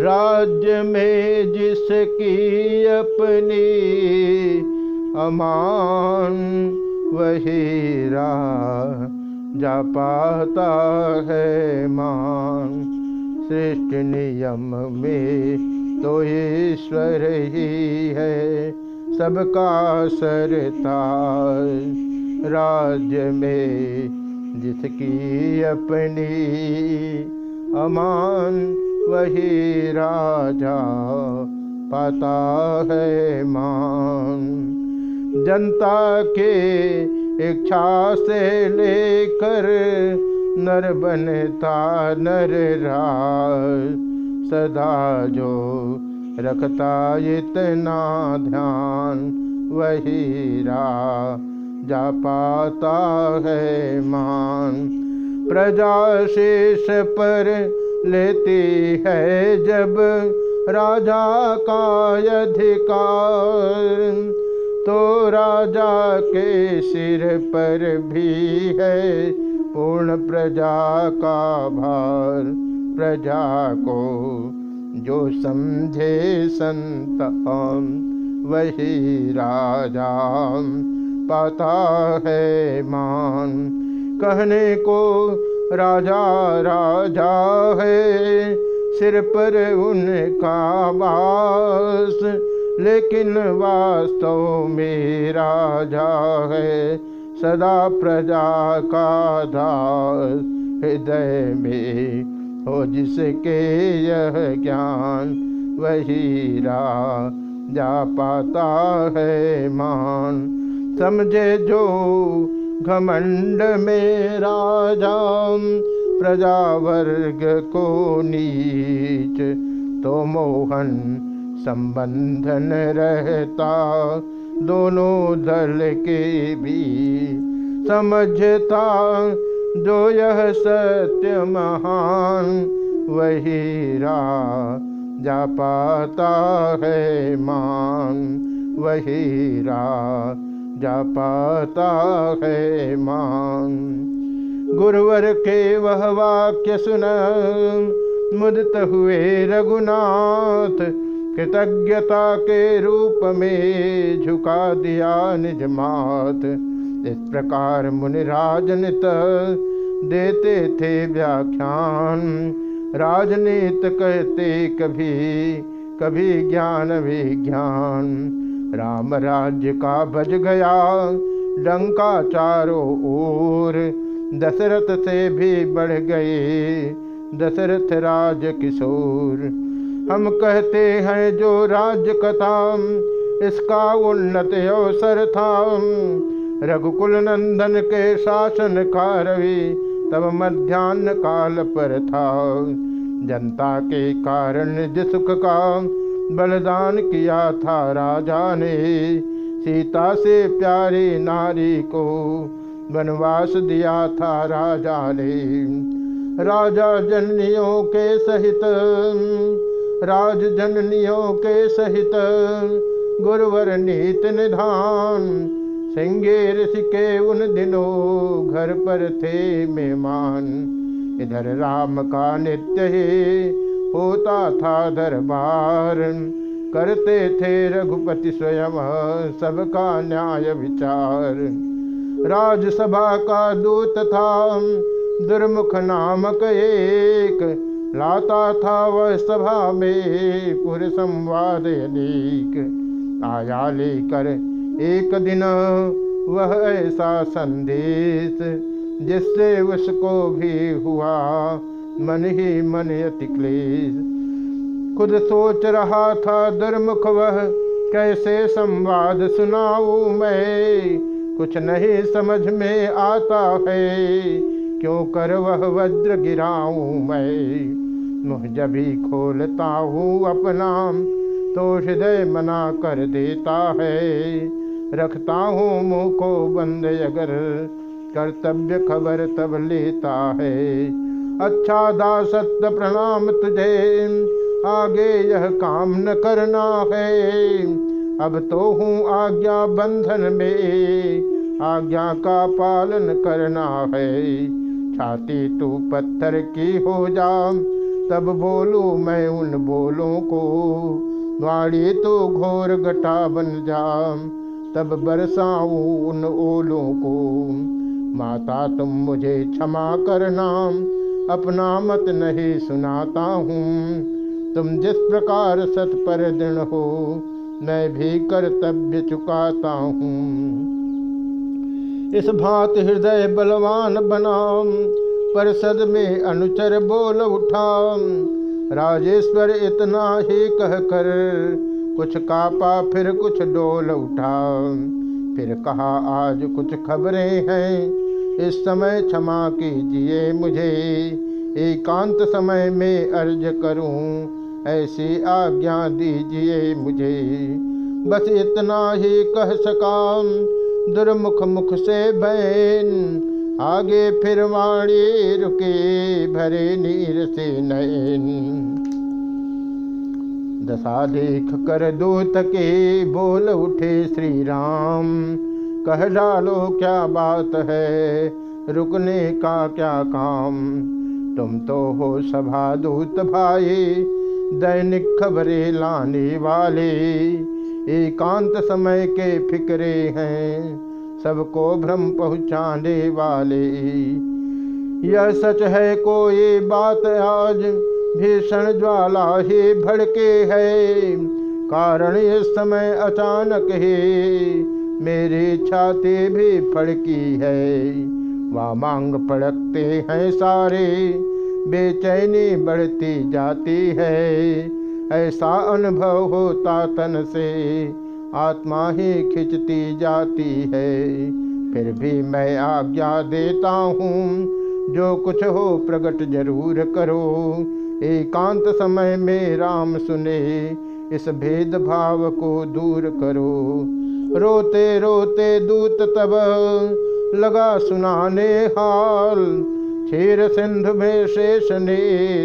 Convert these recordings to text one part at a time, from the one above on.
राज्य में जिसकी अपनी अमान, वही जा पाता है मान। सृष्टि नियम में तो ईश्वर ही है, सबका सरता राज्य में जिसकी अपनी अमान वही राजा पाता है मान। जनता के इच्छा से लेकर नर बनता नर राज। सदा जो रखता इतना ध्यान वही रा जा पाता है मान। प्रजा शेष पर लेती है जब राजा का अधिकार। तो राजा के सिर पर भी है पूर्ण प्रजा का भार। प्रजा को जो समझे संत वही राजा पाता है मान। कहने को राजा राजा है, सिर पर उनका बास लेकिन वास्तव में राजा है, सदा प्रजा का दास। हृदय में हो जिसके यह ज्ञान, वही जा पाता है मान। समझे जो घमंड में राजा प्रजा वर्ग को नीच। तो मोहन संबंधन रहता, दोनों दल के भी समझता, जो यह सत्य महान, वही रा जा पाता है मान। वही रा जा पाता है मान। गुरुवर के वह वाक्य सुन, मुदत हुए रघुनाथ, कृतज्ञता के रूप में झुका दिया निज मात। इस प्रकार मुनि राजनित देते थे व्याख्यान। राजनीत कहते कभी कभी ज्ञान विज्ञान। राम राज्य का बज गया डंका चारों ओर। दशरथ से भी बढ़ गए, दशरथ राज किशोर। हम कहते हैं जो राज्य कथा, इसका उन्नत अवसर था। रघुकुल नंदन के शासन का रवि, तब मध्यान्ह काल पर था। जनता के कारण सुख का बलिदान किया था राजा ने सीता से प्यारी नारी को वनवास दिया था राजा ने राजा जननियों के सहित, राज जननियों के सहित गुरुवर नीत निधान। सिंगे ऋषि के उन दिनों घर पर थे मेहमान। इधर राम का नित्य ही होता था दरबार। करते थे रघुपति स्वयं सबका न्याय विचार। राजसभा का दूत था, दुर्मुख नामक एक। लाता था वह सभा में पुर संवाद अनेक। आया लेकर एक दिन वह ऐसा संदेश, जिससे उसको भी हुआ मन ही मन अति क्लेश। खुद सोच रहा था दुर्मुख वह, कैसे संवाद सुनाऊ मैं? कुछ नहीं समझ में आता है, क्यों कर वह वज्र गिराऊं मैं? मुँह जब ही खोलता हूँ अपना तो हृदय मना कर देता है। रखता हूँ मुँह को बंद, अगर कर्तव्य खबर तब लेता है। अच्छा दासत्व प्रणाम तुझे। आगे यह काम न करना है। अब तो हूँ आज्ञा बंधन में। आज्ञा का पालन करना है। छाती तू पत्थर की हो जा। तब बोलू मैं उन बोलों को। वाड़ी तो घोर घटा बन जा। तब बरसाऊं उन ओलों को। माता तुम मुझे क्षमा करना। अपना मत नहीं सुनाता हूँ। तुम जिस प्रकार सत पर दृढ़ हो, मैं भी कर्तव्य चुकाता हूँ। इस भात हृदय बलवान बनाम, परिषद में अनुचर बोल उठा राजेश्वर इतना ही कह कर कुछ कापा फिर कुछ डोल उठा फिर कहा, आज कुछ खबरें हैं इस समय क्षमा कीजिए मुझे। एकांत समय में अर्ज़ करूँ, ऐसी आज्ञा दीजिए मुझे। बस इतना ही कह सका, दुर्मुख मुख से बैन आगे फिर वाणी रुके, भरे नीर से नयन। दशा देख कर दूत के बोल उठे श्री राम कह डालो क्या बात है? रुकने का क्या काम? तुम तो हो सभा दूत भाई, दैनिक खबरें लाने वाले। एकांत समय के फिक्रे हैं, सबको भ्रम पहुँचाने वाले। यह सच है को ये बात आज भीषण ज्वाला ही भड़के है। कारण इस समय अचानक ही मेरी छाती भी फड़की है। वहाँ मांग पड़कते हैं सारे, बेचैनी बढ़ती जाती है। ऐसा अनुभव होता तन से, आत्मा ही खिंचती जाती है। फिर भी मैं आज्ञा देता हूँ, जो कुछ हो प्रकट ज़रूर करो। एकांत समय में राम सुने, इस भेदभाव को दूर करो। रोते रोते दूत तब लगा सुनाने हाल। क्षीर सिंधु में शेष ने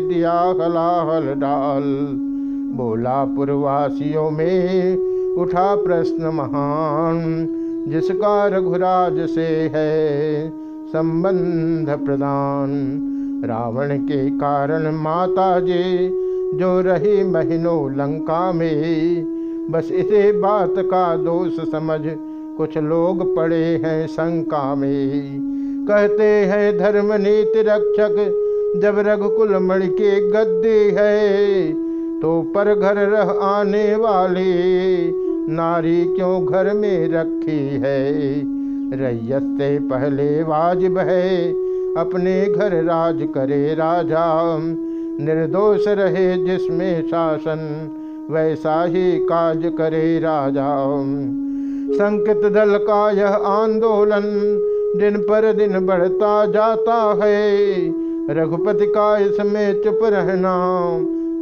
दिया हलाहल डाल। बोला, पूर्वासियों में उठा प्रश्न महान। जिसका रघुराज से है संबंध प्रदान। रावण के कारण माता जी जो रही महीनों लंका में बस इसे बात का दोष समझ। कुछ लोग पड़े हैं शंका में। कहते हैं, धर्म नीति रक्षक, जब रघुकुल मणि के गद्दी है तो पर घर रह आने वाली। नारी क्यों घर में रखी है? रैयत से पहले वाजिब है, अपने घर राज करे राजा। निर्दोष रहे जिसमें शासन। वैसा ही काज करे राजा। संकित दल का यह आंदोलन दिन पर दिन बढ़ता जाता है। रघुपति का इसमें चुप रहना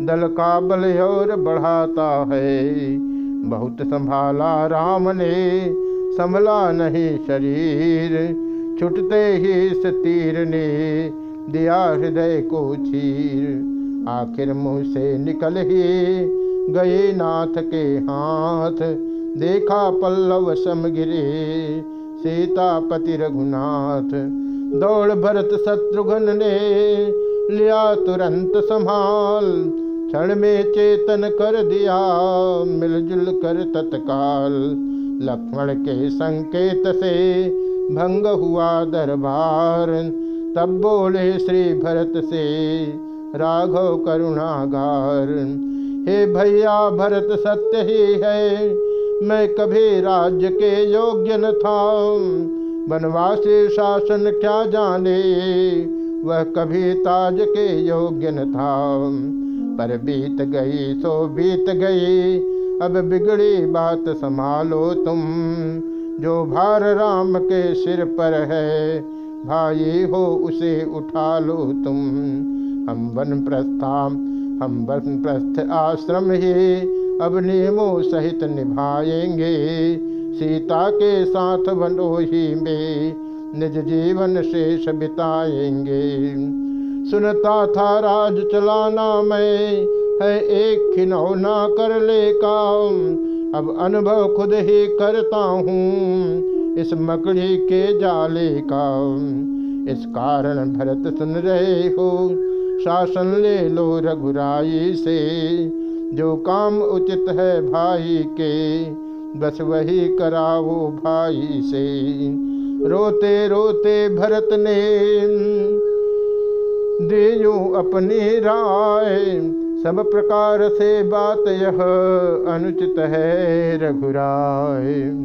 दल का बल और बढ़ाता है। बहुत संभाला राम ने, संभला नहीं शरीर। छुटते ही इस तीर ने दिया हृदय को चीर। आखिर मुँह से निकल ही गए नाथ के हाथ। देखा पल्लव सम गिरे सीतापति रघुनाथ। दौड़ भरत शत्रुघ्न ने लिया तुरंत संभाल। क्षण में चेतन कर दिया, मिलजुल कर तत्काल। लक्ष्मण के संकेत से भंग हुआ दरबार। तब बोले श्री भरत से, राघव करुणागार। हे भैया, भरत सत्य ही है। मैं कभी राज्य के योग्य न था। वनवासी शासन क्या जाने? वह कभी ताज के योग्य न था। पर बीत गई तो बीत गई। अब बिगड़ी बात संभालो तुम। जो भार राम के सिर पर है, भाई हो उसे उठा लो तुम। हम वन प्रस्था हम वन प्रस्थ आश्रम ही अब नियमों सहित निभाएँगे। सीता के साथ वनोही में निज जीवन शेष बिताएँगे। सुनता था राज चलाना मैं, है एक खिनौना कर ले काम। अब अनुभव खुद ही करता हूँ इस मकड़ी के जाले का। इस कारण भरत सुन रहे हो शासन ले लो रघुराई से। जो काम उचित है भाई के, बस वही कराओ भाई से। रोते रोते भरत ने दियो अपनी राय। सब प्रकार से बात यह अनुचित है रघुराय।